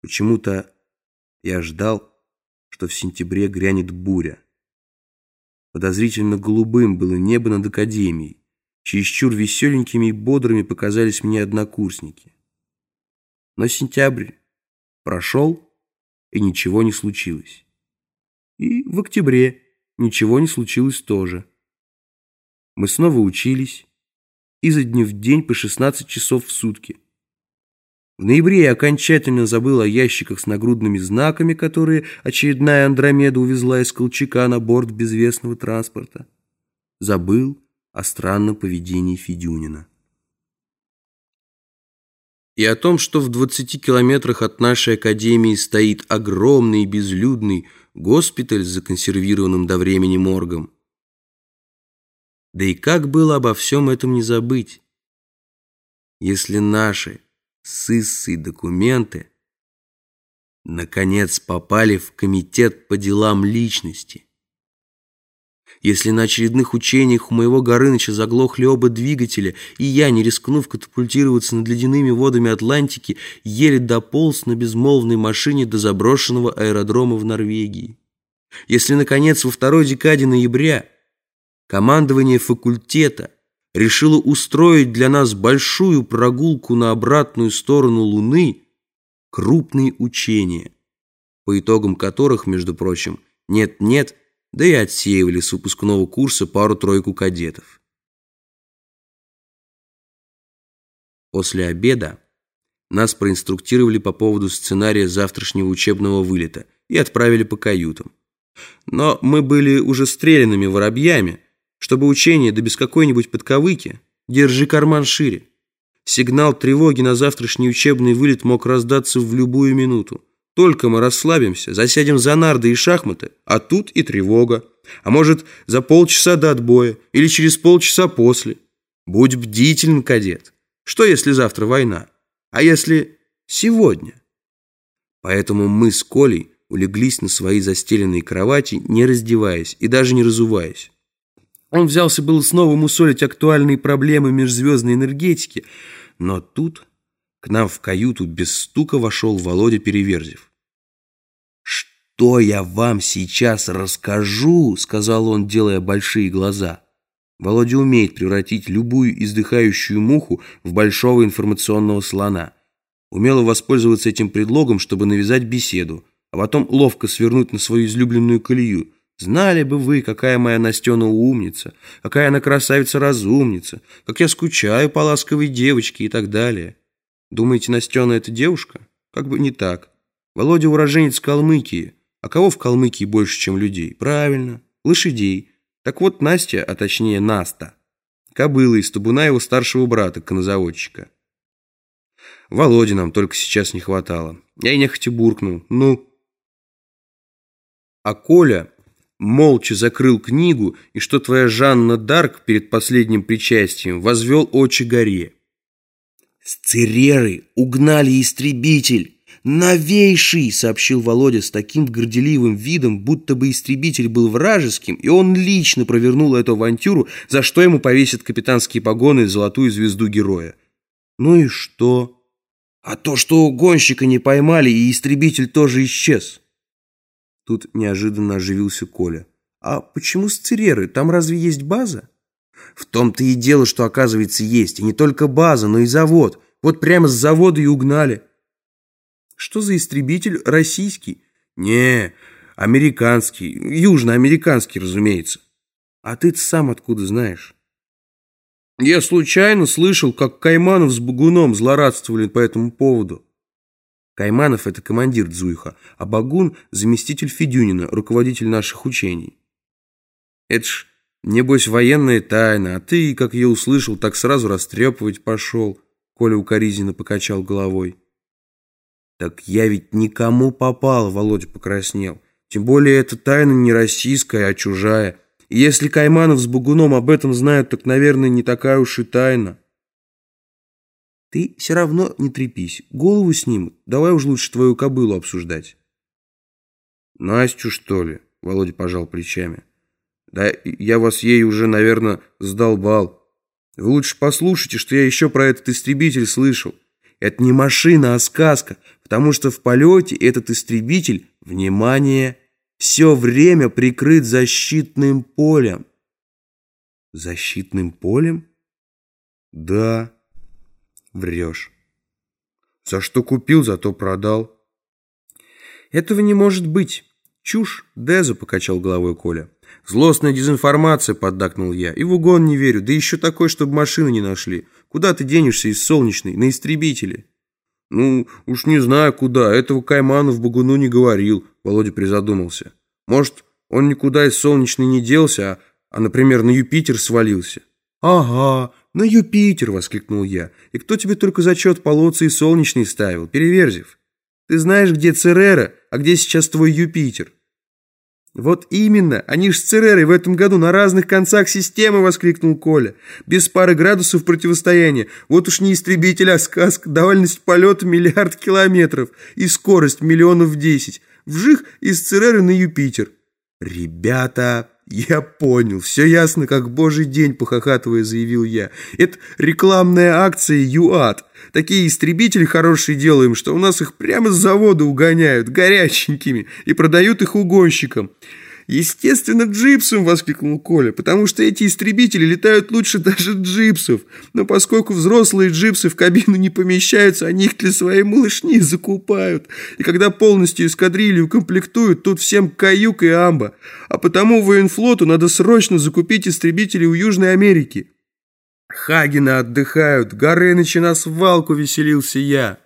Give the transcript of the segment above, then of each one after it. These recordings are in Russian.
Почему-то я ждал, что в сентябре грянет буря. Подозрительно голубым было небо над академией. Чересчур веселенькими и бодрыми показались мне однокурсники. Но сентябрь прошел, и ничего не случилось. И в октябре ничего не случилось тоже. Мы снова учились, изо дня в день по 16 часов в сутки. В ноябре я окончательно забыл о ящиках с нагрудными знаками, которые очередная Андромеда увезла из Колчака на борт безвестного транспорта. Забыл о странном поведении Федюнина. И о том, что в 20 километрах от нашей академии стоит огромный безлюдный госпиталь с законсервированным до времени моргом. Да и как было обо всем этом не забыть, если наши с документы наконец попали в комитет по делам личности. Если на очередных учениях у моего Горыныча заглохли оба двигателя, и я, не рискнув катапультироваться над ледяными водами Атлантики, еле дополз на безмолвной машине до заброшенного аэродрома в Норвегии. Если, наконец, во второй декаде ноября командование факультета решило устроить для нас большую прогулку на обратную сторону Луны, крупные учения, по итогам которых, между прочим, нет-нет, да и отсеивали с выпускного курса пару-тройку кадетов. После обеда нас проинструктировали по поводу сценария завтрашнего учебного вылета и отправили по каютам. Но мы были уже стрелянными воробьями, чтобы учение, да без какой-нибудь подковыки, держи карман шире. Сигнал тревоги на завтрашний учебный вылет мог раздаться в любую минуту. Только мы расслабимся, засядем за нарды и шахматы, а тут и тревога. А может, за полчаса до отбоя или через полчаса после. Будь бдителен, кадет. Что, если завтра война? А если сегодня? Поэтому мы с Колей улеглись на свои застеленные кровати, не раздеваясь и даже не разуваясь. Он взялся было снова мусолить актуальные проблемы межзвездной энергетики, но тут к нам в каюту без стука вошел Володя Переверзев. «Что я вам сейчас расскажу?» — сказал он, делая большие глаза. Володя умеет превратить любую издыхающую муху в большого информационного слона. Умело воспользоваться этим предлогом, чтобы навязать беседу, а потом ловко свернуть на свою излюбленную колею — Знали бы вы, какая моя Настена умница, какая она красавица-разумница, как я скучаю по ласковой девочке и так далее. Думаете, Настена это девушка? Как бы не так. Володя уроженец Калмыкии. А кого в Калмыкии больше, чем людей? Правильно, лошадей. Так вот Настя, а точнее Наста, кобыла из табуна его старшего брата, конозаводчика. Володе нам только сейчас не хватало. Я и нехотя буркнул. Ну? А Коля молча закрыл книгу, и что твоя Жанна Дарк перед последним причастием возвел очи горе. «Сцереры угнали истребитель! Новейший!» — сообщил Володя с таким горделивым видом, будто бы истребитель был вражеским, и он лично провернул эту авантюру, за что ему повесят капитанские погоны и золотую звезду героя. «Ну и что?» «А то, что гонщика не поймали, и истребитель тоже исчез». Тут неожиданно оживился Коля. «А почему сцереры? Там разве есть база?» «В том-то и дело, что, оказывается, есть. И не только база, но и завод. Вот прямо с завода и угнали». «Что за истребитель? Российский?» «Не, американский. Южноамериканский, разумеется». «А ты сам откуда знаешь?» «Я случайно слышал, как Кайманов с Багуном злорадствовали по этому поводу». Кайманов – это командир Дзуйха, а Багун – заместитель Федюнина, руководитель наших учений. Это ж, небось, военная тайна, а ты, как я услышал, так сразу растрепывать пошел. Коля укоризненно покачал головой. Так я ведь никому попал, Володя покраснел. Тем более эта тайна не российская, а чужая. И если Кайманов с Багуном об этом знают, так, наверное, не такая уж и тайна. Ты все равно не трепись. Голову снимут. Давай уж лучше твою кобылу обсуждать. Настю, что ли? Володя пожал плечами. Да я вас ей уже, наверное, сдолбал. Вы лучше послушайте, что я еще про этот истребитель слышал. Это не машина, а сказка. Потому что в полете этот истребитель, внимание, все время прикрыт защитным полем. Защитным полем? Да, врешь. За что купил, зато продал. Этого не может быть. Чушь, Деза, покачал головой Коля. Злостная дезинформация, поддакнул я. И в угон не верю, да еще такой, чтобы машины не нашли. Куда ты денешься из солнечной, на истребителе? Ну, уж не знаю куда, этого Кайману в Багуну не говорил, Володя призадумался. Может, он никуда из солнечной не делся, а, а например, на Юпитер свалился? Ага, на Юпитер, воскликнул я. И кто тебе только зачет по Лоции солнечной ставил, Переверзев? Ты знаешь, где Церера, а где сейчас твой Юпитер? «Вот именно! Они ж с Церерой в этом году на разных концах системы!» — воскликнул Коля. «Без пары градусов противостояния. Вот уж не истребитель, а сказка. Дальность полета миллиард километров и скорость миллионов десять. Вжих из Цереры на Юпитер». «Ребята, я понял. Все ясно, как божий день», — похохатывая заявил я. «Это рекламная акция ЮАТ». Такие истребители хорошие делаем, что у нас их прямо с завода угоняют, горяченькими, и продают их угонщикам. «Естественно, джипсом!» – воскликнул Коля, «потому что эти истребители летают лучше даже джипсов. Но поскольку взрослые джипсы в кабину не помещаются, они их для своей малышни закупают. И когда полностью эскадрилью комплектуют, тут всем каюк и амба. А потому военфлоту надо срочно закупить истребители у Южной Америки». Хагена отдыхают, Горыныча на свалку веселился я.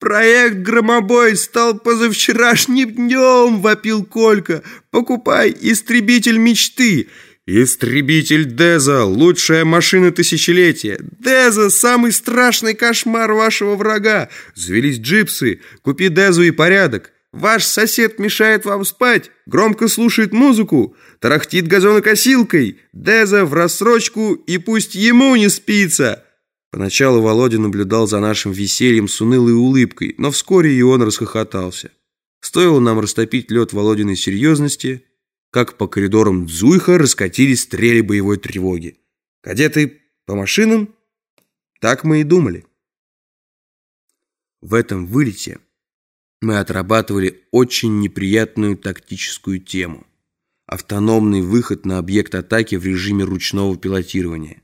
«Проект «Громобой» стал позавчерашним днем!» — вопил Колька. «Покупай истребитель мечты!» «Истребитель Деза! Лучшая машина тысячелетия! Деза — самый страшный кошмар вашего врага! Завелись джипсы! Купи Дезу и порядок! Ваш сосед мешает вам спать, громко слушает музыку, тарахтит газонокосилкой, Деза в рассрочку и пусть ему не спится!» Поначалу Володя наблюдал за нашим весельем с унылой улыбкой, но вскоре и он расхохотался. Стоило нам растопить лед Володиной серьезности, как по коридорам Дзуйха раскатились стрели боевой тревоги. Кадеты по машинам? Так мы и думали. В этом вылете мы отрабатывали очень неприятную тактическую тему. Автономный выход на объект атаки в режиме ручного пилотирования.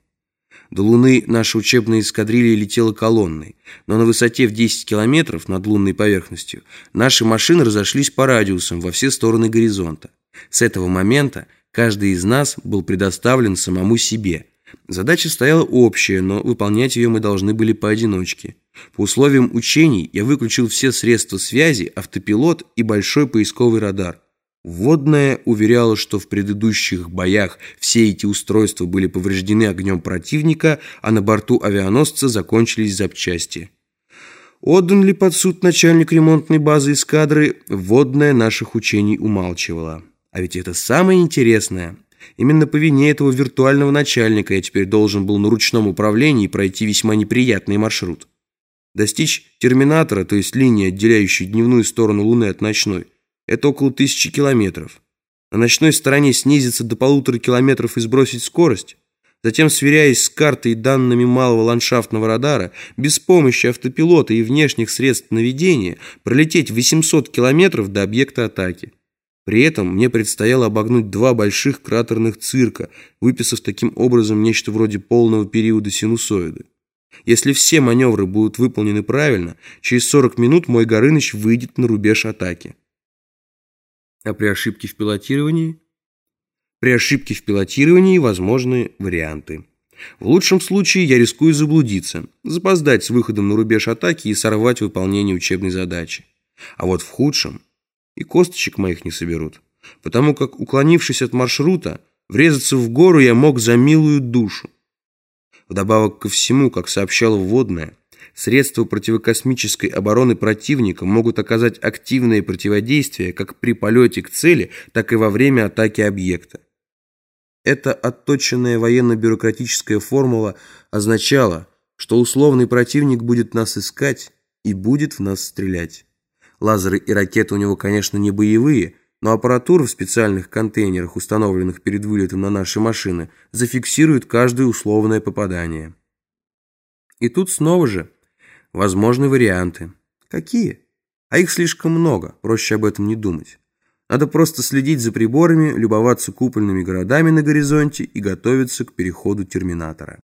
До Луны наша учебная эскадрилья летела колонной, но на высоте в 10 километров над лунной поверхностью наши машины разошлись по радиусам во все стороны горизонта. С этого момента каждый из нас был предоставлен самому себе. Задача стояла общая, но выполнять ее мы должны были поодиночке. По условиям учений я выключил все средства связи, автопилот и большой поисковый радар. Вводная уверяла, что в предыдущих боях все эти устройства были повреждены огнем противника, а на борту авианосца закончились запчасти. Отдан ли под суд начальник ремонтной базы эскадры, вводная наших учений умалчивала. А ведь это самое интересное. Именно по вине этого виртуального начальника я теперь должен был на ручном управлении пройти весьма неприятный маршрут. Достичь терминатора, то есть линии, отделяющей дневную сторону Луны от ночной, это около тысячи километров. На ночной стороне снизиться до полутора километров и сбросить скорость. Затем, сверяясь с картой и данными малого ландшафтного радара, без помощи автопилота и внешних средств наведения пролететь 800 километров до объекта атаки. При этом мне предстояло обогнуть два больших кратерных цирка, выписав таким образом нечто вроде полного периода синусоиды. Если все маневры будут выполнены правильно, через 40 минут мой Горыныч выйдет на рубеж атаки. А при ошибке в пилотировании? При ошибке в пилотировании возможны варианты. В лучшем случае я рискую заблудиться, запоздать с выходом на рубеж атаки и сорвать выполнение учебной задачи. А вот в худшем и косточек моих не соберут, потому как, уклонившись от маршрута, врезаться в гору я мог за милую душу. Вдобавок ко всему, как сообщала вводная, средства противокосмической обороны противника могут оказать активное противодействие как при полете к цели, так и во время атаки объекта. Эта отточенная военно-бюрократическая формула означала, что условный противник будет нас искать и будет в нас стрелять. Лазеры и ракеты у него, конечно, не боевые, но аппаратура в специальных контейнерах, установленных перед вылетом на наши машины, зафиксирует каждое условное попадание. И тут снова же возможны варианты. Какие? А их слишком много, проще об этом не думать. Надо просто следить за приборами, любоваться купольными городами на горизонте и готовиться к переходу терминатора.